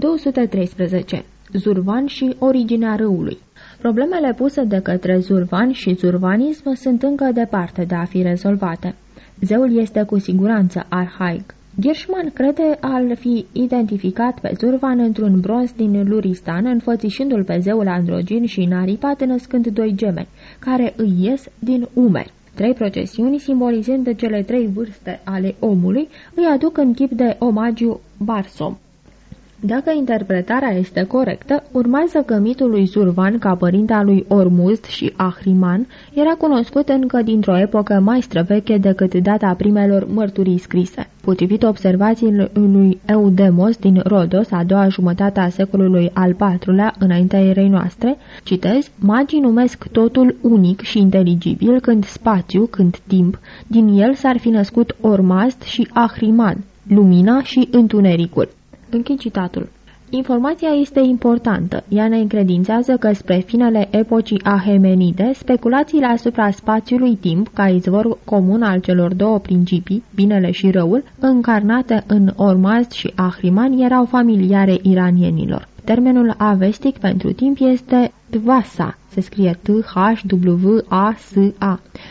213. Zurvan și originea râului Problemele puse de către Zurvan și zurvanism sunt încă departe de a fi rezolvate. Zeul este cu siguranță arhaic. Gershman crede a fi identificat pe Zurvan într-un bronz din Luristan, înfățișându-l pe zeul androgin și naripat născând doi gemeni, care îi ies din umeri. Trei procesiuni, simbolizând cele trei vârste ale omului, îi aduc în chip de omagiu Barsom. Dacă interpretarea este corectă, urmează că mitul lui Zurvan ca părinte al lui Ormuzd și Ahriman era cunoscut încă dintr-o epocă mai străveche decât data primelor mărturii scrise. Potrivit observației lui Eudemos din Rodos, a doua jumătate a secolului al IV-lea, înaintea erei noastre, citez, magii numesc totul unic și inteligibil când spațiu, când timp, din el s-ar fi născut Ormazd și Ahriman, lumina și întunericul. Închid citatul. Informația este importantă. Ea ne încredințează că spre finele epocii ahemenide, speculațiile asupra spațiului timp, ca izvor comun al celor două principii, binele și răul, încarnate în Ormazd și Ahriman, erau familiare iranienilor. Termenul avestic pentru timp este Tvasa, se scrie T-H-W-A-S-A,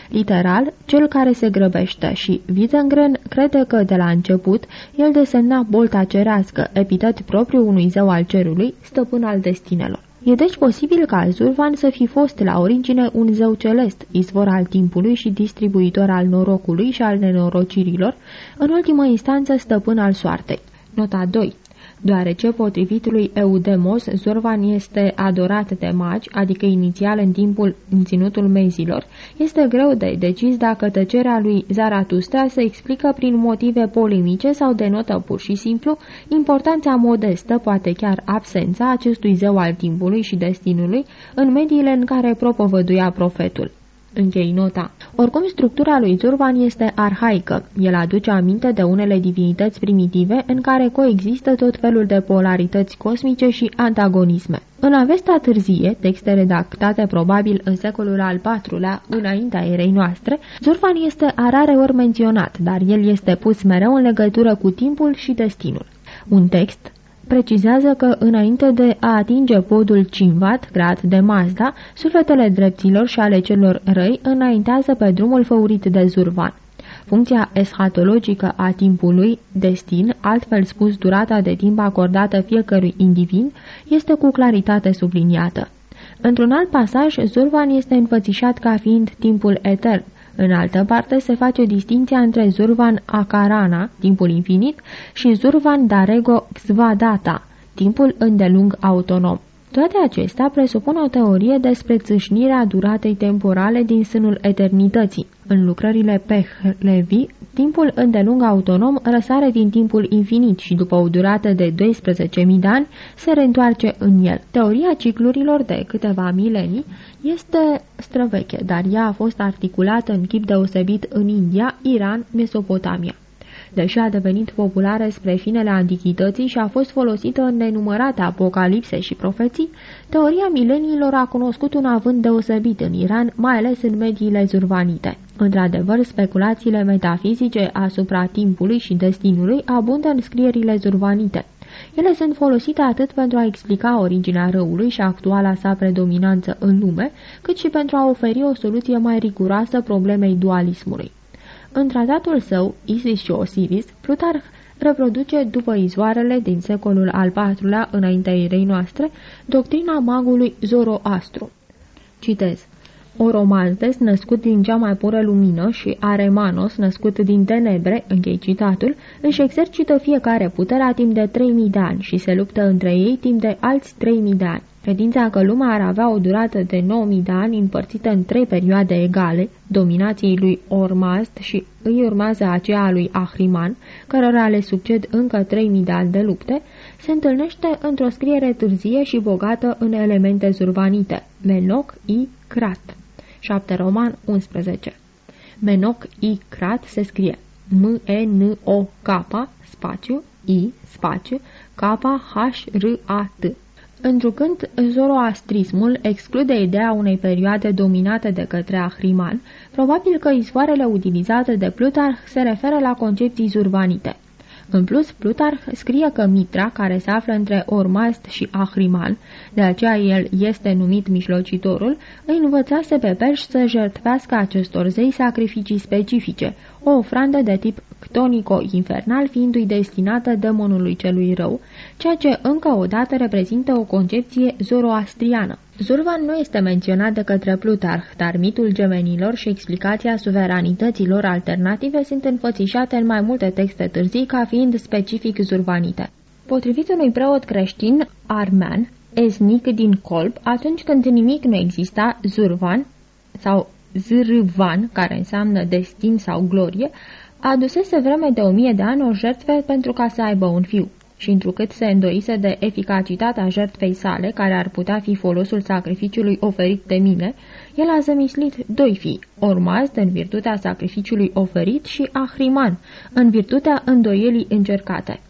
literal, cel care se grăbește și Witengren crede că de la început el desemna bolta cerească, epitet propriu unui zeu al cerului, stăpân al destinelor. E deci posibil ca Zurvan să fi fost la origine un zeu celest, izvor al timpului și distribuitor al norocului și al nenorocirilor, în ultimă instanță stăpân al soartei. Nota 2 deoarece, potrivit lui Eudemos, Zorvan este adorat de magi, adică inițial în timpul înținutul mezilor, este greu de decis dacă tăcerea lui Zaratustra se explică prin motive polemice sau denotă pur și simplu importanța modestă, poate chiar absența acestui zeu al timpului și destinului în mediile în care propovăduia profetul. Închei nota. Oricum, structura lui Zurvan este arhaică. El aduce aminte de unele divinități primitive în care coexistă tot felul de polarități cosmice și antagonisme. În Avesta târzie, texte redactate probabil în secolul al IV-lea, înaintea erei noastre, Zurvan este a rare ori menționat, dar el este pus mereu în legătură cu timpul și destinul. Un text precizează că înainte de a atinge podul Cimvat, grad de Mazda, sufletele dreptilor și ale celor răi înaintează pe drumul făurit de Zurvan. Funcția eschatologică a timpului, destin, altfel spus durata de timp acordată fiecărui individ, este cu claritate subliniată. Într-un alt pasaj, Zurvan este înfățișat ca fiind timpul etern, în altă parte se face distinția între Zurvan Akarana, timpul infinit, și Zurvan Darego Xvadata, timpul îndelung autonom. Toate acestea presupun o teorie despre țâșnirea duratei temporale din sânul eternității. În lucrările Pehlevi, timpul îndelung autonom răsare din timpul infinit și după o durată de 12.000 de ani se reîntoarce în el. Teoria ciclurilor de câteva milenii este străveche, dar ea a fost articulată în chip deosebit în India, Iran, Mesopotamia. Deși a devenit populară spre finele antichității și a fost folosită în nenumărate apocalipse și profeții, teoria mileniilor a cunoscut un avânt deosebit în Iran, mai ales în mediile zurvanite. Într-adevăr, speculațiile metafizice asupra timpului și destinului abundă în scrierile zurvanite. Ele sunt folosite atât pentru a explica originea răului și actuala sa predominanță în lume, cât și pentru a oferi o soluție mai riguroasă problemei dualismului. În tratatul său, Isis și Osiris, Plutarh reproduce după izvoarele din secolul al IV-lea înaintea erei noastre doctrina magului Zoroastru. Citez. Oromazdes, născut din cea mai pură lumină, și Aremanos, născut din tenebre, închei citatul, își exercită fiecare puterea timp de 3000 de ani și se luptă între ei timp de alți 3000 de ani. Credința că lumea ar avea o durată de 9000 de ani împărțită în trei perioade egale, dominației lui Ormazd și îi urmează aceea a lui Ahriman, cărora le succed încă 3000 de ani de lupte, se întâlnește într-o scriere târzie și bogată în elemente zurvanite, Menoc I. Crat. 7 Roman 11 Menoc I. Crat se scrie M-E-N-O-K, spațiu, I, spațiu, K-H-R-A-T. Întrucând zoroastrismul exclude ideea unei perioade dominate de către Ahriman, probabil că izvoarele utilizate de Plutarh se referă la concepții zurvanite. În plus, Plutarh scrie că Mitra, care se află între Ormazd și Ahriman, de aceea el este numit mijlocitorul, îi învățase pe perși să jertfească acestor zei sacrificii specifice, o ofrandă de tip ctonico-infernal fiindu-i destinată demonului celui rău, ceea ce încă o dată reprezintă o concepție zoroastriană. Zurvan nu este menționat de către Plutarh, dar mitul gemenilor și explicația suveranităților alternative sunt înfățișate în mai multe texte târzii ca fiind specific zurvanite. Potrivit unui preot creștin, armean, esnic din colb, atunci când nimic nu exista, Zurvan sau Zrvan, care înseamnă destin sau glorie, adusese vreme de o mie de ani o jertfe pentru ca să aibă un fiu și întrucât se îndoise de eficacitatea jertfei sale, care ar putea fi folosul sacrificiului oferit de mine, el a zămislit doi fii, Ormazd în virtutea sacrificiului oferit și Ahriman, în virtutea îndoielii încercate.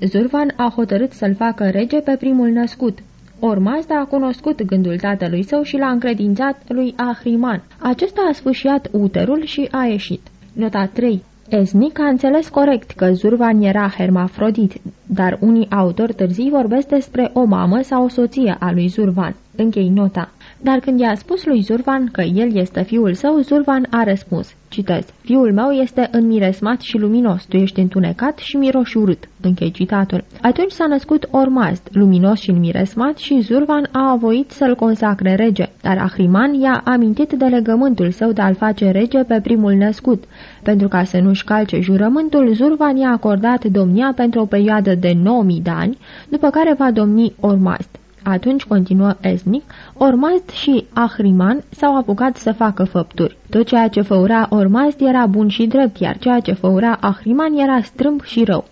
Zurvan a hotărât să-l facă rege pe primul născut. Ormazda a cunoscut gândul tatălui său și l-a încredințat lui Ahriman. Acesta a sfâșiat uterul și a ieșit. Nota 3. Esnic a înțeles corect că Zurvan era hermafrodit, dar unii autori târzii vorbesc despre o mamă sau o soție a lui Zurvan. Închei nota. Dar când i-a spus lui Zurvan că el este fiul său, Zurvan a răspuns, citez, Fiul meu este înmiresmat și luminos, tu ești întunecat și miroși urât. Închei citatul. Atunci s-a născut Ormazd, luminos și înmiresmat și Zurvan a avoit să-l consacre rege, dar Ahriman i-a amintit de legământul său de a-l face rege pe primul născut. Pentru ca să nu-și calce jurământul, Zurvan i-a acordat domnia pentru o perioadă de 9000 de ani, după care va domni Ormazd. Atunci, continuă Esnic, Ormazd și Ahriman s-au apucat să facă făpturi. Tot ceea ce făura Ormazd era bun și drept, iar ceea ce făura Ahriman era strâmb și rău.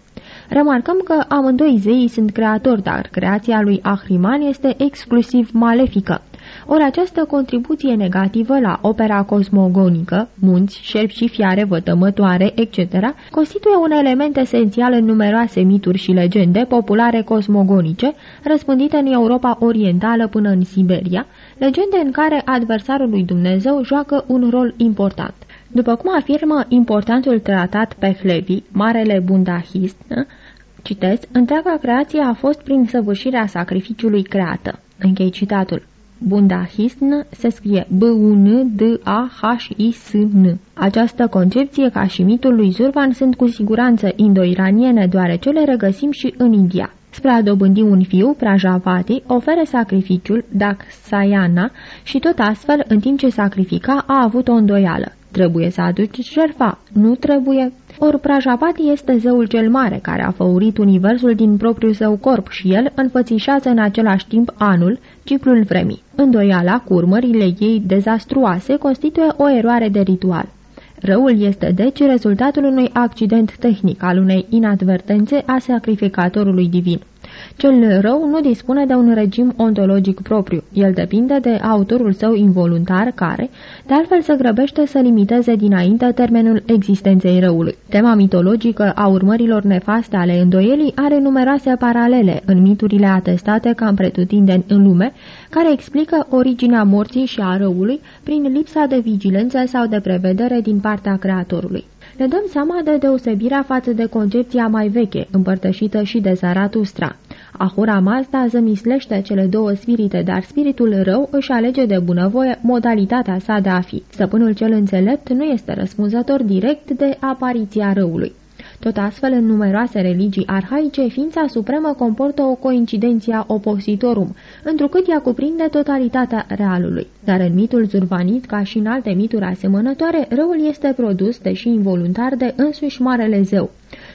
Remarcăm că amândoi zeii sunt creatori, dar creația lui Ahriman este exclusiv malefică. Ori această contribuție negativă la opera cosmogonică, munți, șerpi și fiare vătămătoare, etc., constituie un element esențial în numeroase mituri și legende populare cosmogonice, răspândite în Europa Orientală până în Siberia, legende în care adversarul lui Dumnezeu joacă un rol important. După cum afirmă importantul tratat pe Flevi, Marele Bundahist, citesc, întreaga creație a fost prin săvârșirea sacrificiului creată. Închei citatul. Bundahisn se scrie B-U-N-D-A-H-I-S-N. Această concepție, ca și mitul lui Zurvan, sunt cu siguranță indo-iraniene, deoarece le regăsim și în India. Spre a dobândi un fiu, Prajavati oferă sacrificiul Daksayana și tot astfel, în timp ce sacrifica, a avut o îndoială. Trebuie să aduci jertfa, nu trebuie. Or Prajapati este zeul cel mare, care a făurit universul din propriul său corp și el înfățișează în același timp anul, ciclul vremii. Îndoiala cu urmările ei dezastruoase constituie o eroare de ritual. Răul este deci rezultatul unui accident tehnic al unei inadvertențe a sacrificatorului divin. Cel rău nu dispune de un regim ontologic propriu. El depinde de autorul său involuntar care, de altfel, se grăbește să limiteze dinainte termenul existenței răului. Tema mitologică a urmărilor nefaste ale îndoielii are numeroase paralele în miturile atestate cam pretutindeni în lume, care explică originea morții și a răului prin lipsa de vigilență sau de prevedere din partea creatorului ne dăm seama de deosebirea față de concepția mai veche, împărtășită și de Zaratustra. Ahura Mazda zămislește cele două spirite, dar spiritul rău își alege de bunăvoie modalitatea sa de a fi. Stăpânul cel înțelept nu este răspunzător direct de apariția răului. Tot astfel, în numeroase religii arhaice, ființa supremă comportă o coincidenția opositorum, întrucât ea cuprinde totalitatea realului. Dar în mitul zurvanit, ca și în alte mituri asemănătoare, răul este produs, deși involuntar, de însuși Marele Zeu.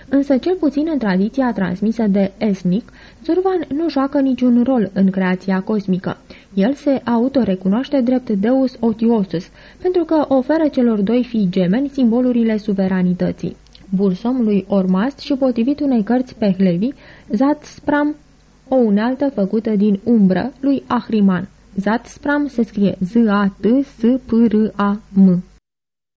Însă, cel puțin în tradiția transmisă de Esnic, Zurvan nu joacă niciun rol în creația cosmică. El se autorecunoaște drept Deus Otiosus, pentru că oferă celor doi fii gemeni simbolurile suveranității. Bursom lui Ormast și potrivit unei cărți pe Hlevi, Zat Spram, o unealtă făcută din umbră lui Ahriman. Zat Spram se scrie Z-A-T-S-P-R-A-M.